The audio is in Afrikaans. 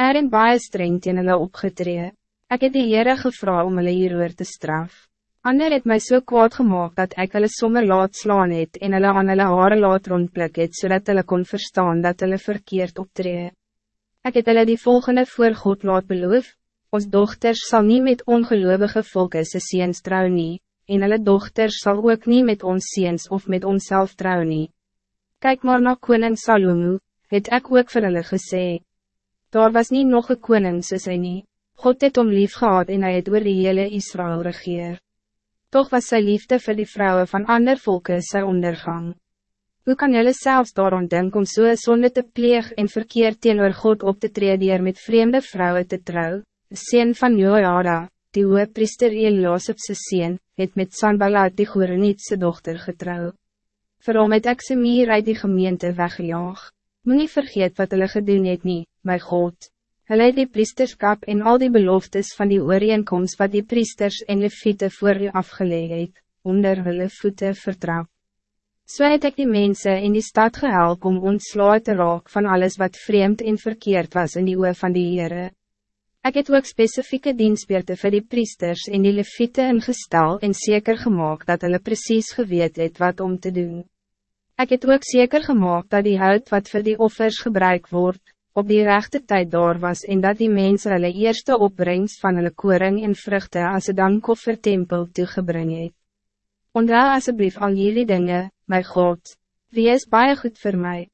Er en baie streng teen hulle opgetree. Ek het die Heere gevra om hulle hieroor te straf. Ander het mij zo so kwaad gemaakt dat ik hulle sommer laat slaan het en hulle aan hulle hare laat rondplik het, zodat so hulle kon verstaan dat hulle verkeerd optree. Ik het hulle die volgende voor God laat beloof, ons dochters zal niet met ongeloovige volken se seens trou nie, en hulle dochters zal ook niet met ons seens of met onszelf trou nie. Kijk maar naar koning Salomo, het ek ook vir hulle gesê. Daar was niet nog een koning soos hy nie. God het om lief gehad en hy het oor die hele Israël regeer. Toch was zijn liefde voor die vrouwen van ander volken zijn ondergang. Hoe kan jullie zelfs daarom denken om zo'n so zonde te pleeg en verkeerd teenoor God op te treden met vreemde vrouwen te trouw? De sien van Joada, die hoge priester Eliosepse sien, het met Sanballat die Goerenietse dochter getrouw. Vooral met ek sy meer uit die gemeente weggejaag. Moet nie vergeet wat hulle gedoen het nie, my God. Hulle het die priesterskap en al die beloftes van die ooreenkomst wat die priesters en leviete voor u afgeleid het, onder hulle voete vertrouw. So het ek die mensen in die stad gehelp om ontslaan te raak van alles wat vreemd en verkeerd was in die oor van die Heere. Ik het ook specifieke dienstbeerte voor die priesters en die leviete ingestel en zeker gemaakt dat hulle precies geweet het wat om te doen. Ik het ook zeker gemaakt dat die hout wat voor die offers gebruikt wordt, op die rechte tijd door was en dat die mensen hulle eerste opbrengst van hulle koring en vruchten als ze dan koffertempel toegebring het. Onthou asseblief al jullie dingen, my God, wie is baie goed voor mij.